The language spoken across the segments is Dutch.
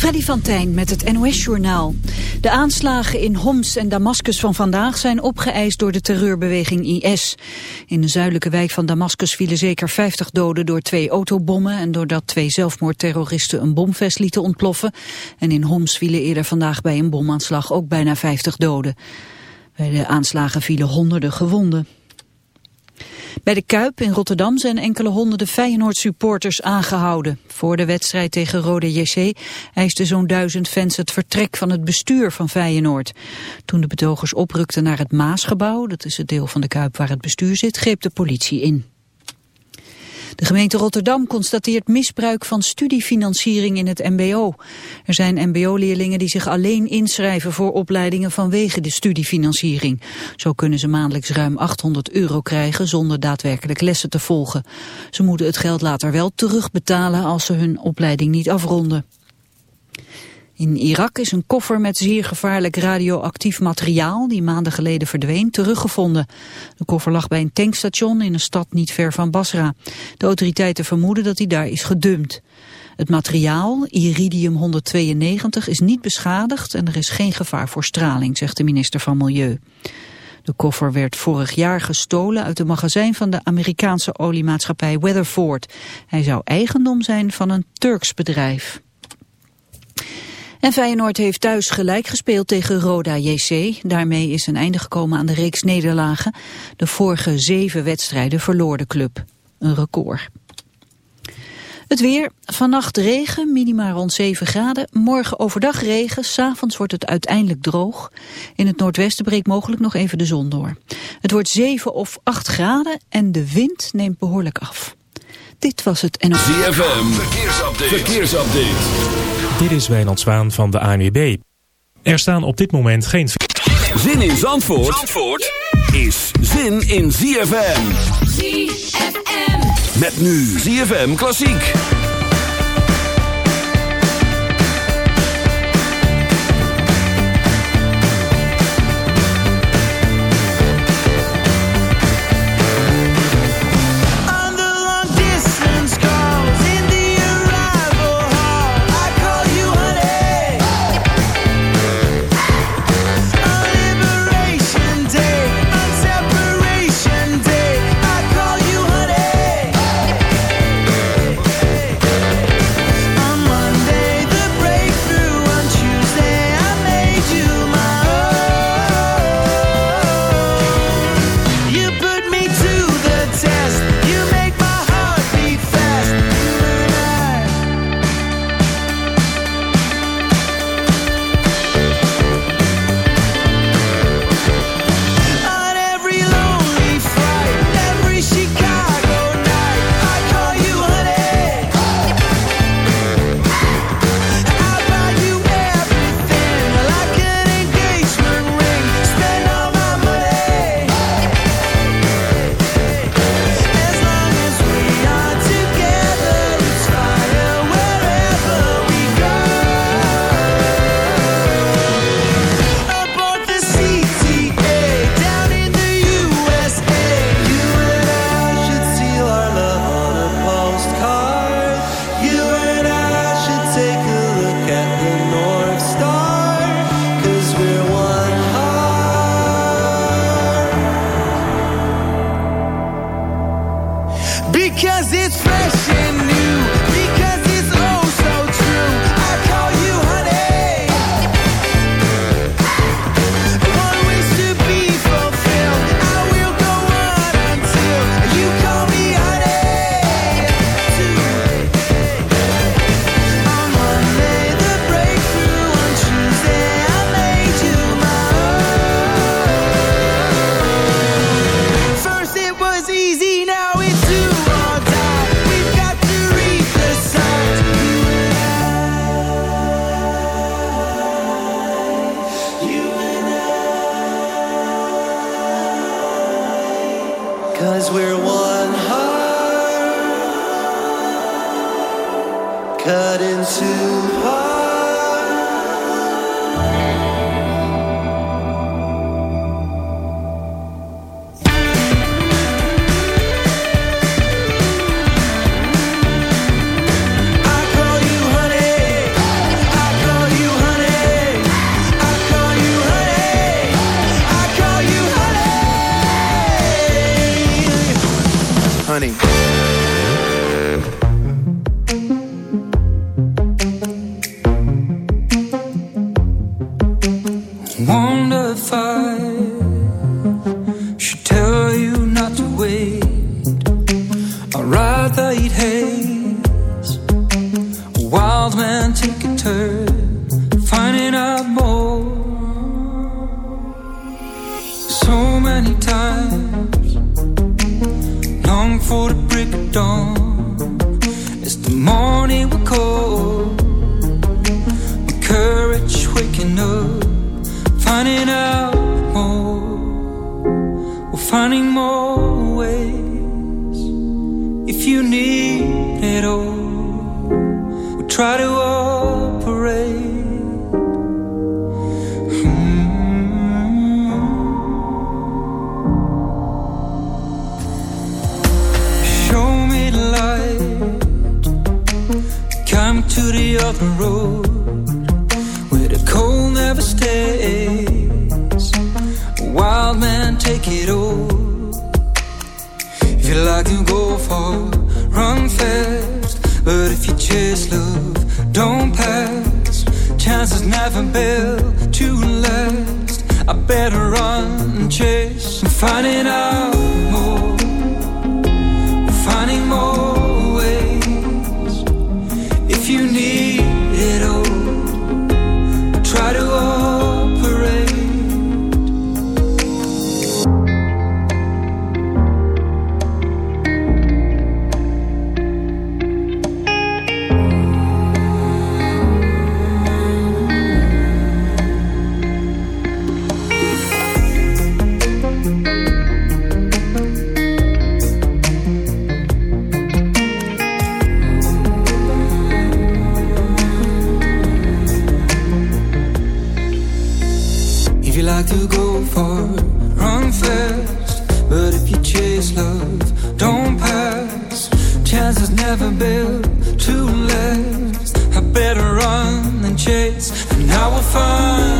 Freddy van Tijn met het NOS-journaal. De aanslagen in Homs en Damascus van vandaag zijn opgeëist door de terreurbeweging IS. In de zuidelijke wijk van Damascus vielen zeker 50 doden door twee autobommen... en doordat twee zelfmoordterroristen een bomvest lieten ontploffen. En in Homs vielen eerder vandaag bij een bomaanslag ook bijna 50 doden. Bij de aanslagen vielen honderden gewonden. Bij de Kuip in Rotterdam zijn enkele honderden Feyenoord-supporters aangehouden. Voor de wedstrijd tegen Rode JC eisten zo'n duizend fans het vertrek van het bestuur van Feyenoord. Toen de betogers oprukten naar het Maasgebouw, dat is het deel van de Kuip waar het bestuur zit, greep de politie in. De gemeente Rotterdam constateert misbruik van studiefinanciering in het mbo. Er zijn mbo-leerlingen die zich alleen inschrijven voor opleidingen vanwege de studiefinanciering. Zo kunnen ze maandelijks ruim 800 euro krijgen zonder daadwerkelijk lessen te volgen. Ze moeten het geld later wel terugbetalen als ze hun opleiding niet afronden. In Irak is een koffer met zeer gevaarlijk radioactief materiaal die maanden geleden verdween teruggevonden. De koffer lag bij een tankstation in een stad niet ver van Basra. De autoriteiten vermoeden dat hij daar is gedumpt. Het materiaal, iridium-192, is niet beschadigd en er is geen gevaar voor straling, zegt de minister van Milieu. De koffer werd vorig jaar gestolen uit de magazijn van de Amerikaanse oliemaatschappij Weatherford. Hij zou eigendom zijn van een Turks bedrijf. En Feyenoord heeft thuis gelijk gespeeld tegen Roda JC. Daarmee is een einde gekomen aan de reeks nederlagen. De vorige zeven wedstrijden verloor de club. Een record. Het weer, vannacht regen, minima rond 7 graden. Morgen overdag regen, s'avonds wordt het uiteindelijk droog. In het noordwesten breekt mogelijk nog even de zon door. Het wordt 7 of 8 graden en de wind neemt behoorlijk af. Dit was het NOS. ZFM, verkeersupdate. verkeersupdate. Dit is Wijnand Zwaan van de ANWB. Er staan op dit moment geen... Zin in Zandvoort, Zandvoort is zin in ZFM. ZFM. Met nu ZFM Klassiek. Times, long for the break of dawn. It's the morning we call, my courage waking up, finding out more. We're finding more ways if you need it all we'll try to finding out chase, and I will find.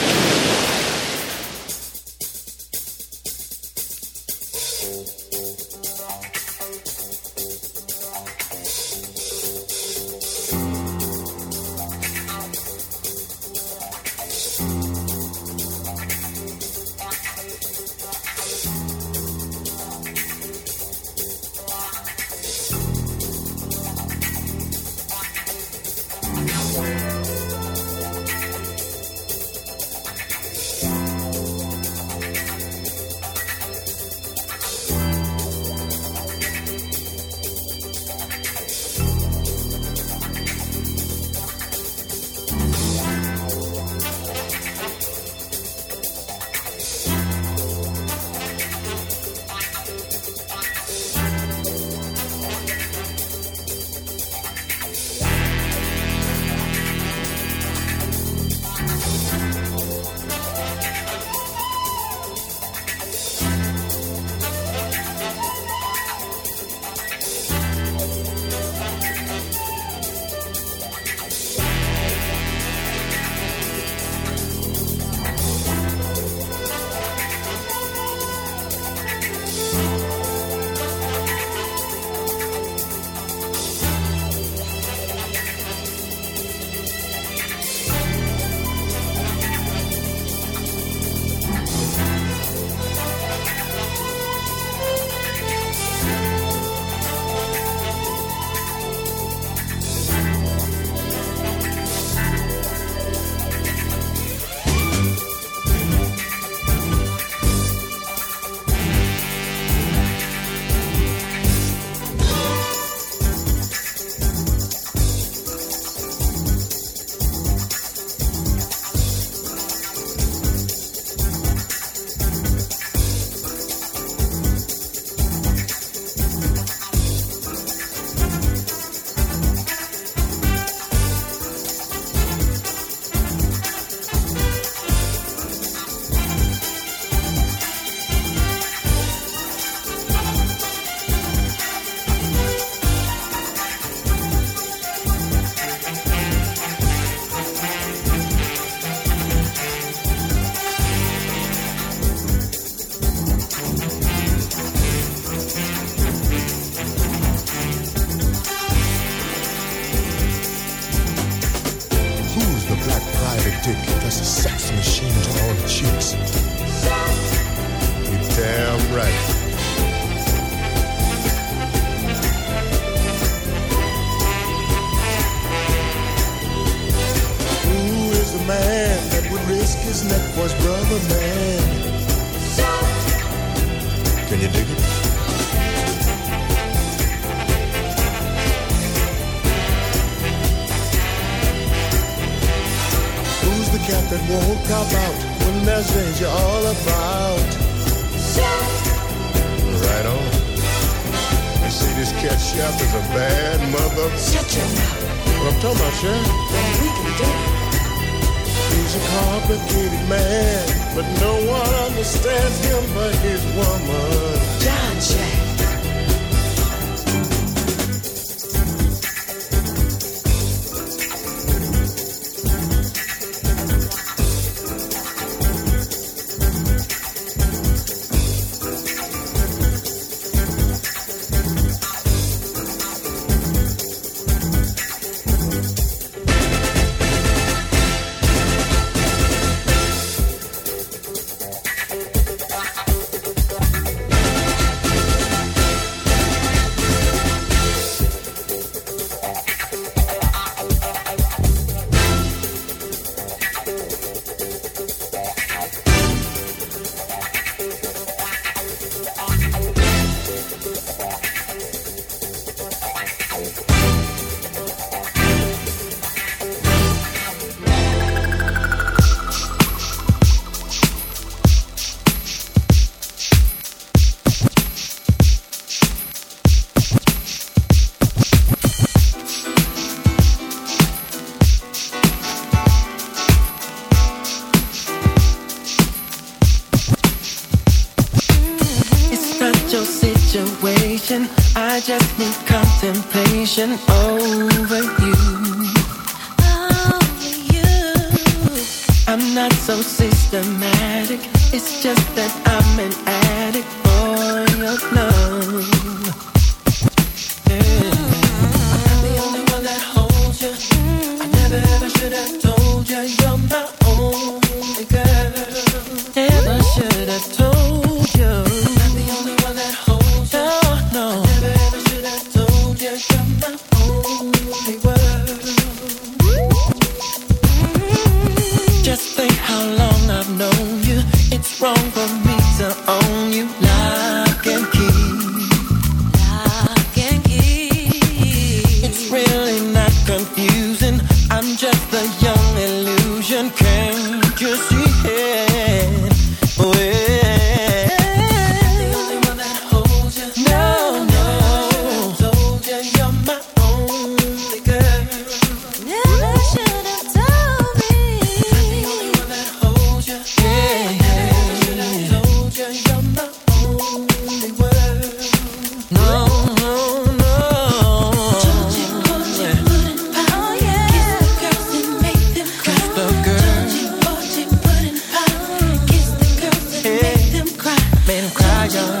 been crying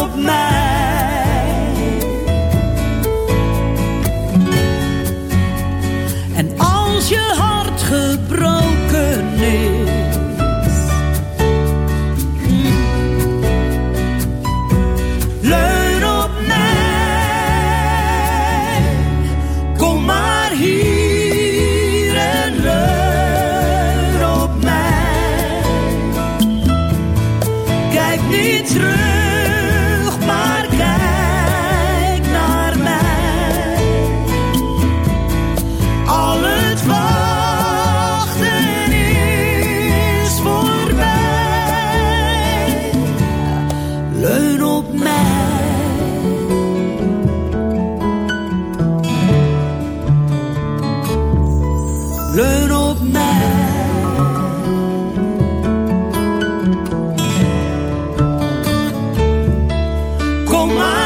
my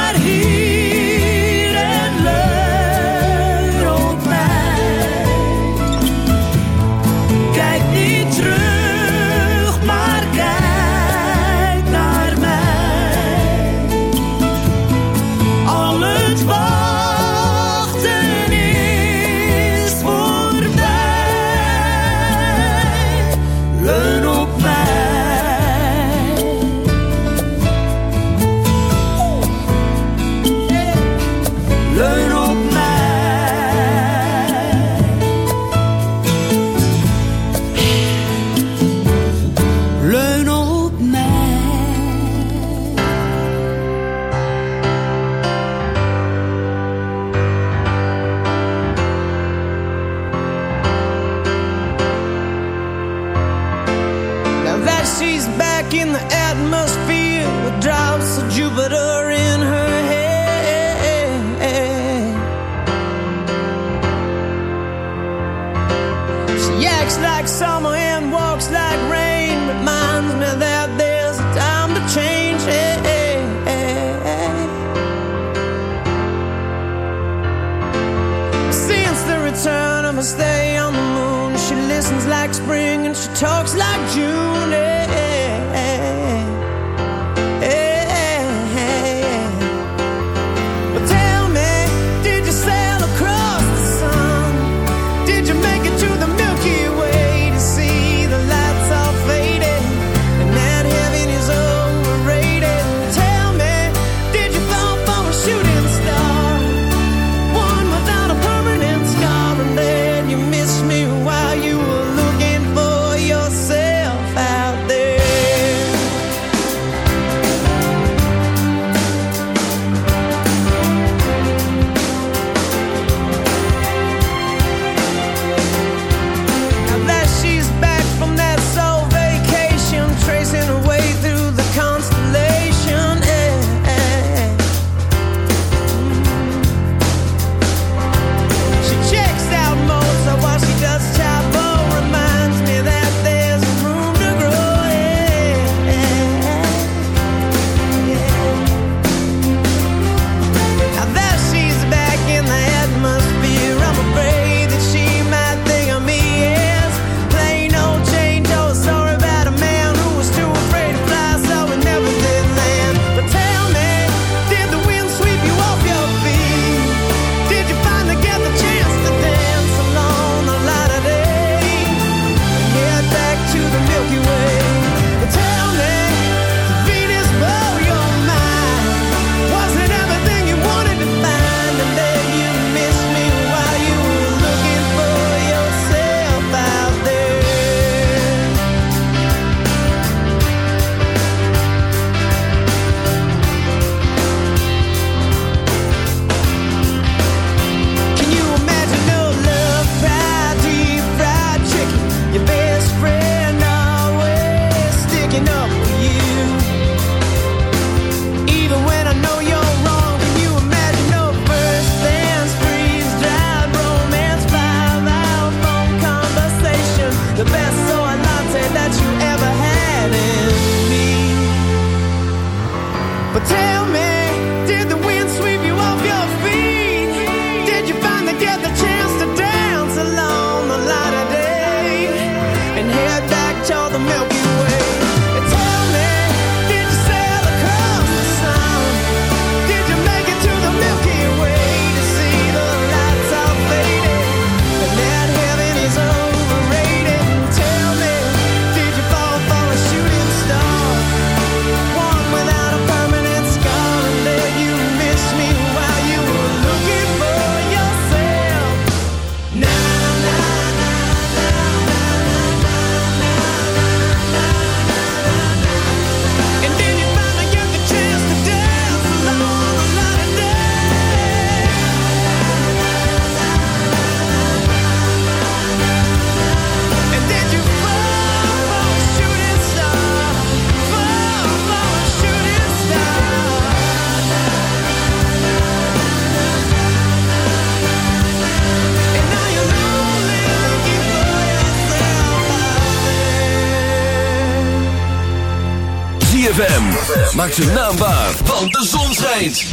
ZFM. Maak ze naambaar, want de zon schijnt.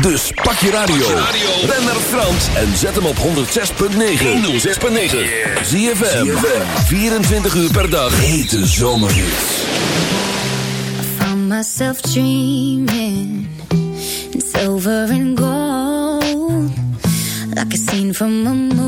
Dus pak je radio. Ben naar Frans en zet hem op 106.9. 106.9. ZFM. 24 uur per dag. Hete zomerhits. I found myself dreaming. In silver and gold. Like a scene from a movie.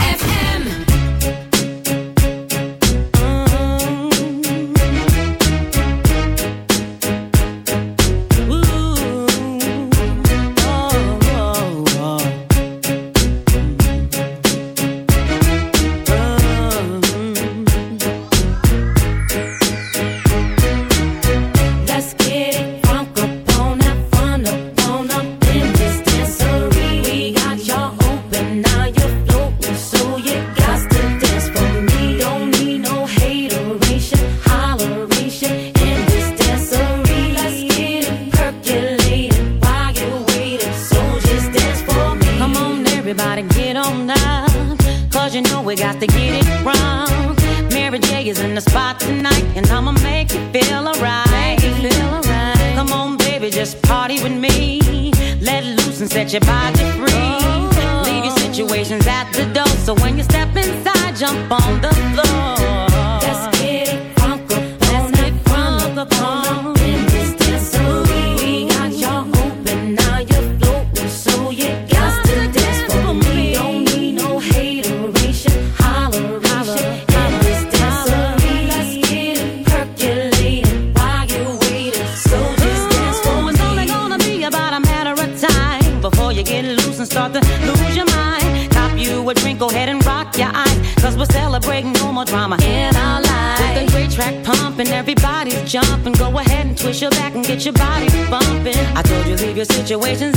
situations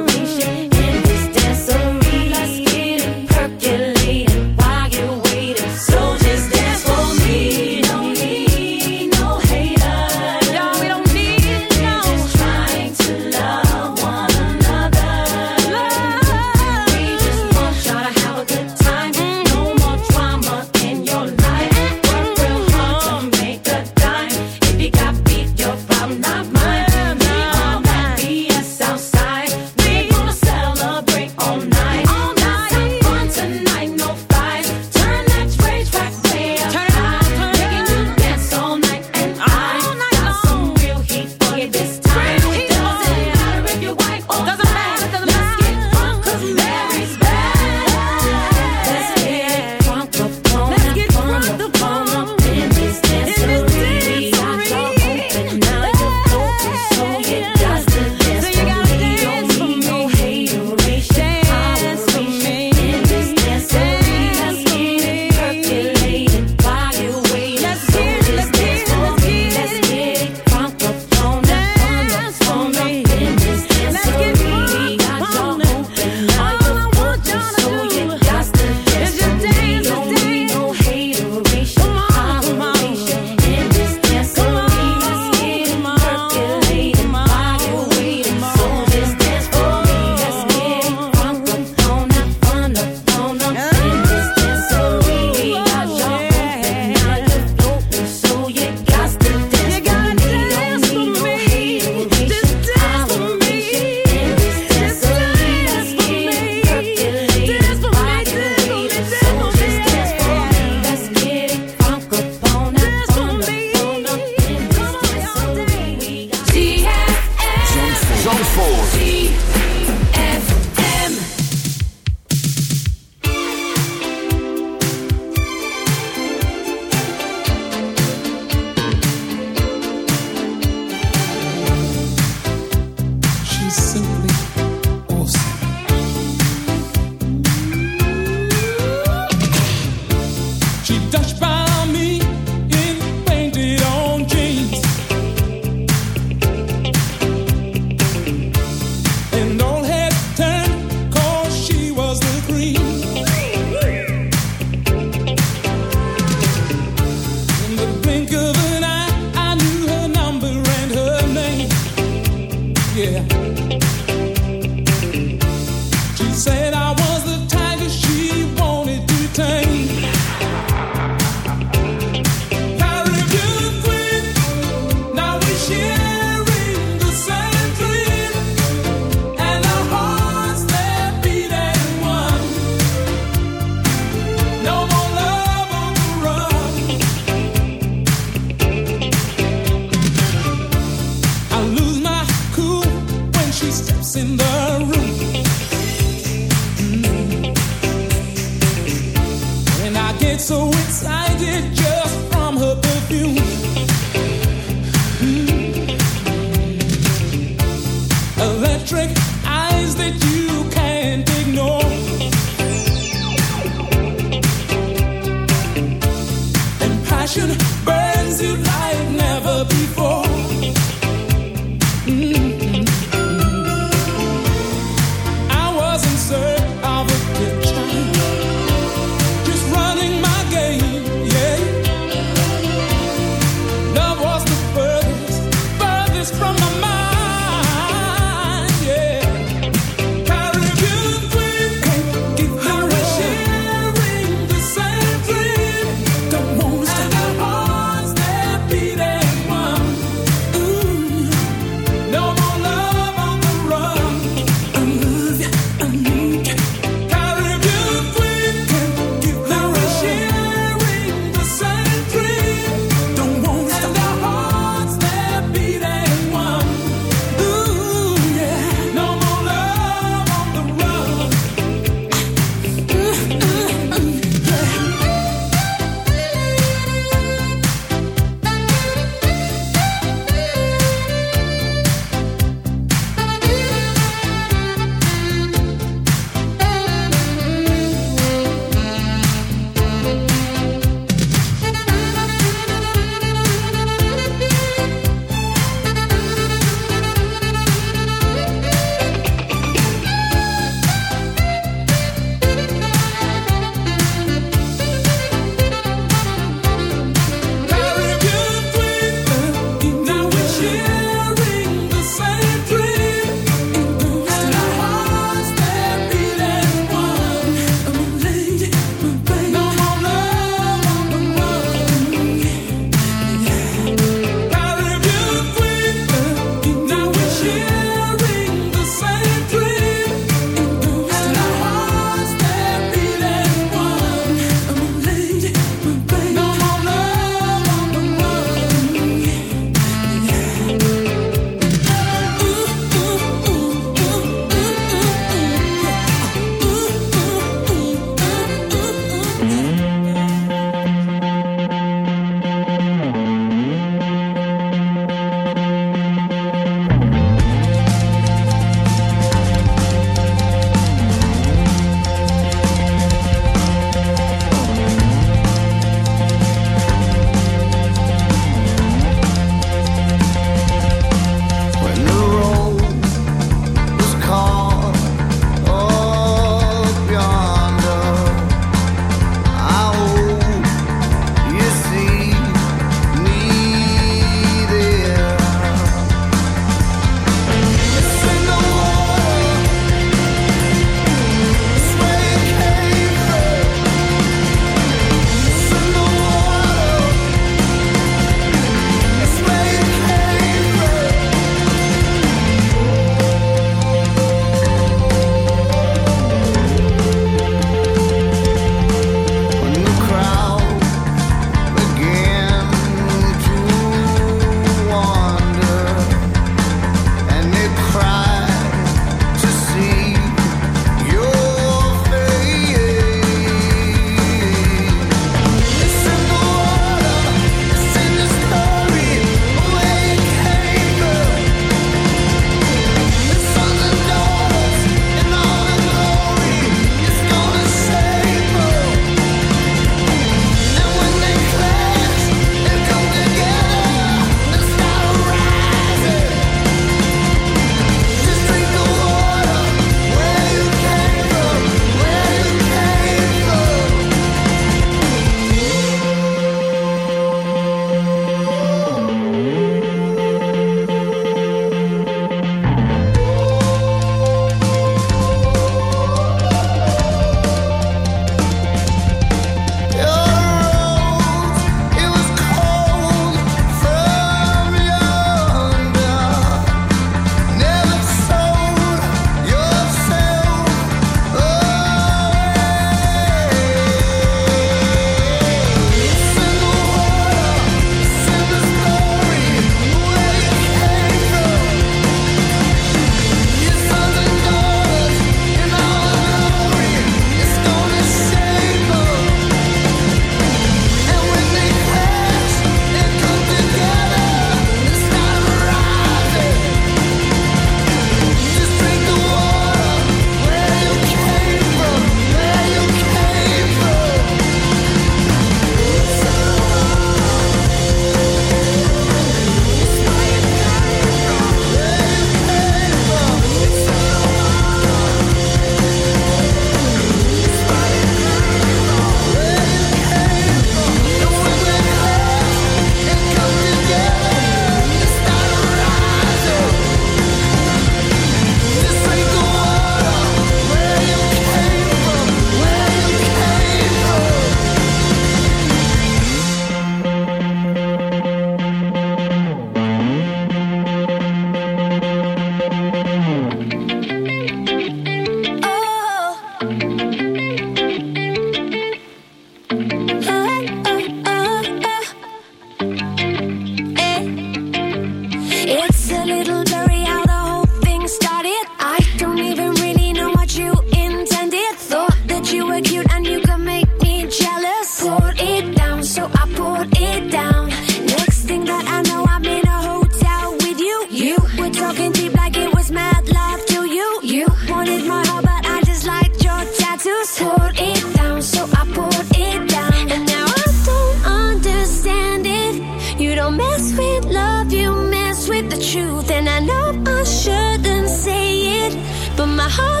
my heart, oh, but I just your tattoos. Hold it down, so I pulled it down. And now I don't understand it. You don't mess with love, you mess with the truth. And I know I shouldn't say it, but my heart.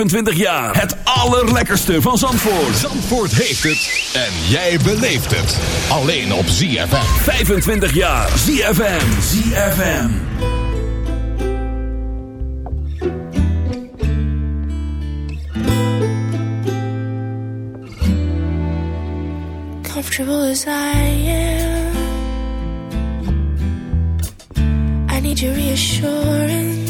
25 jaar. Het allerlekkerste van Zandvoort. Zandvoort heeft het. En jij beleeft het. Alleen op ZFM. 25 jaar. ZFM. ZFM. Comfortable as I am. I need your reassurance.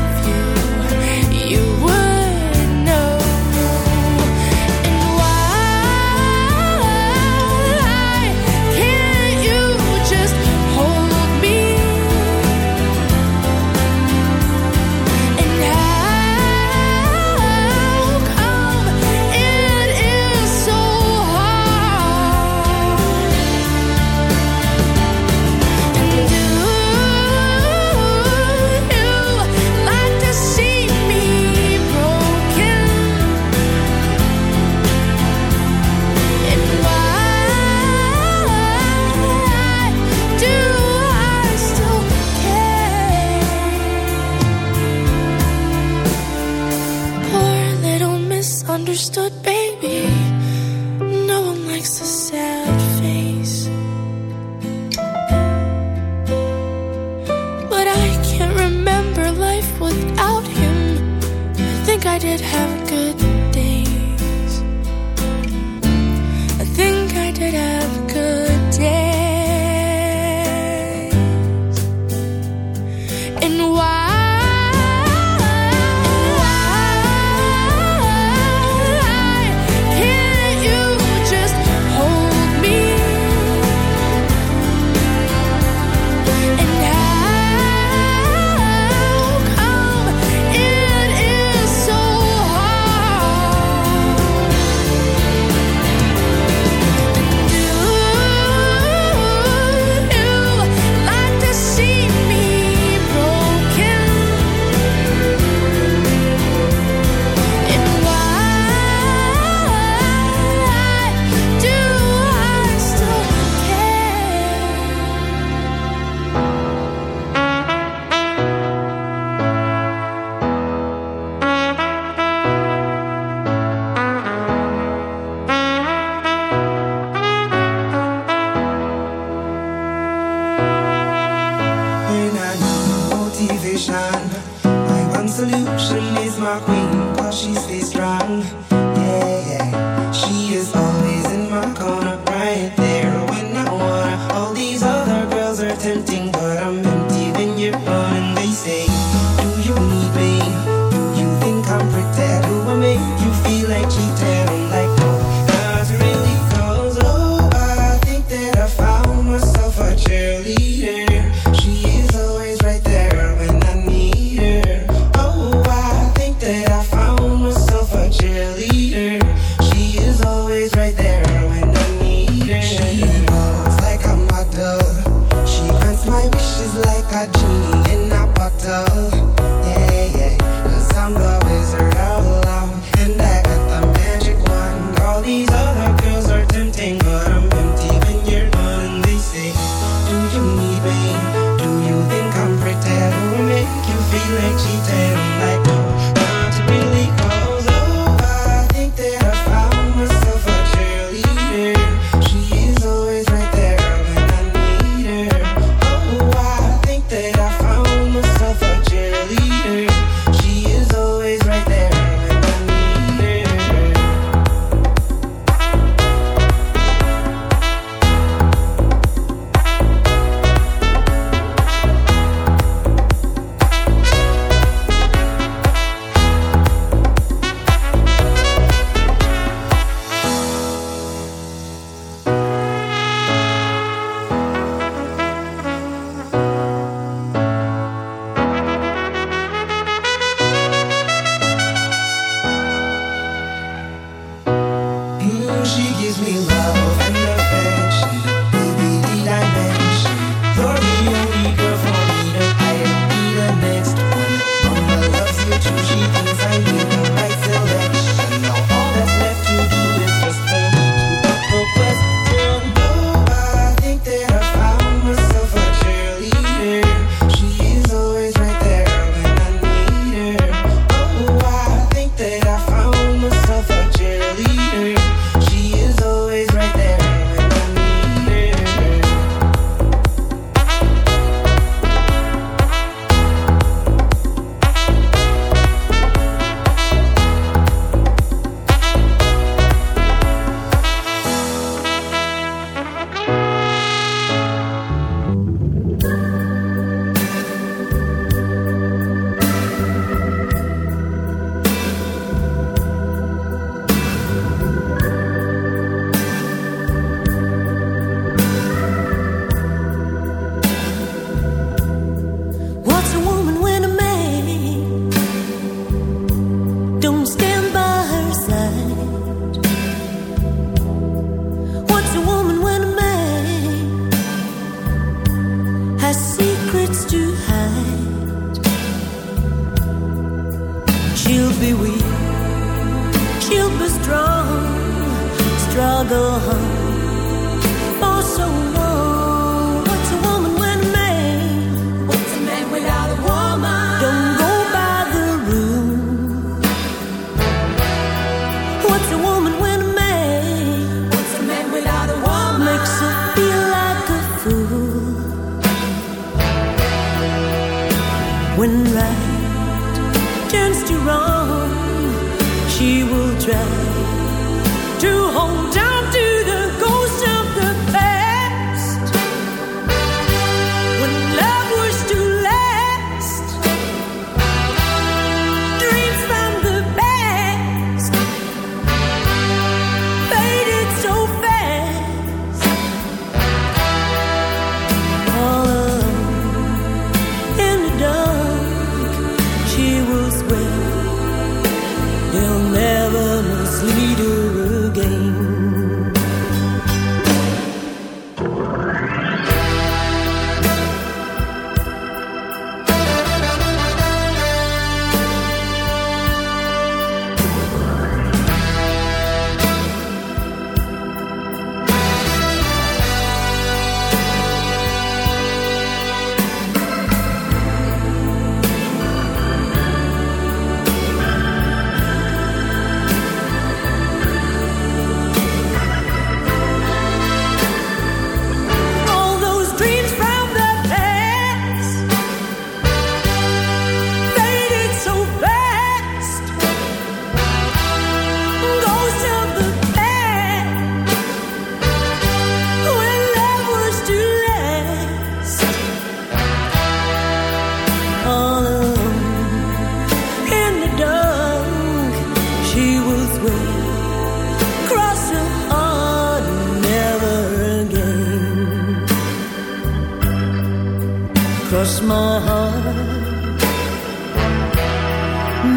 Cross my heart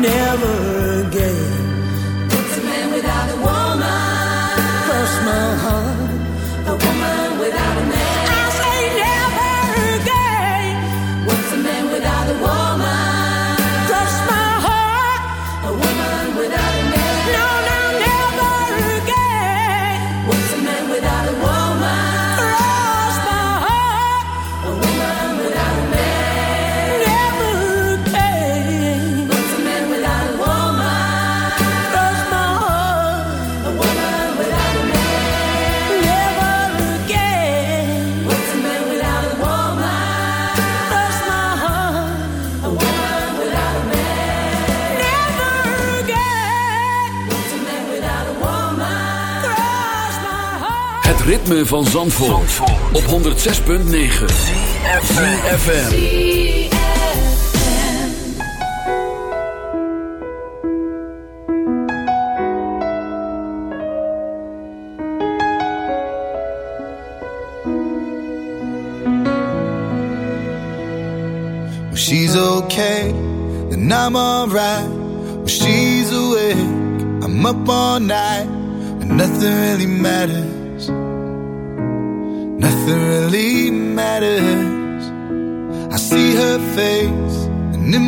never again. What's a man without a woman? Cross my heart ritme van Zandvoort, op 106.9 FM. When she's okay, then I'm alright. When she's awake, I'm up all night. And nothing really matters.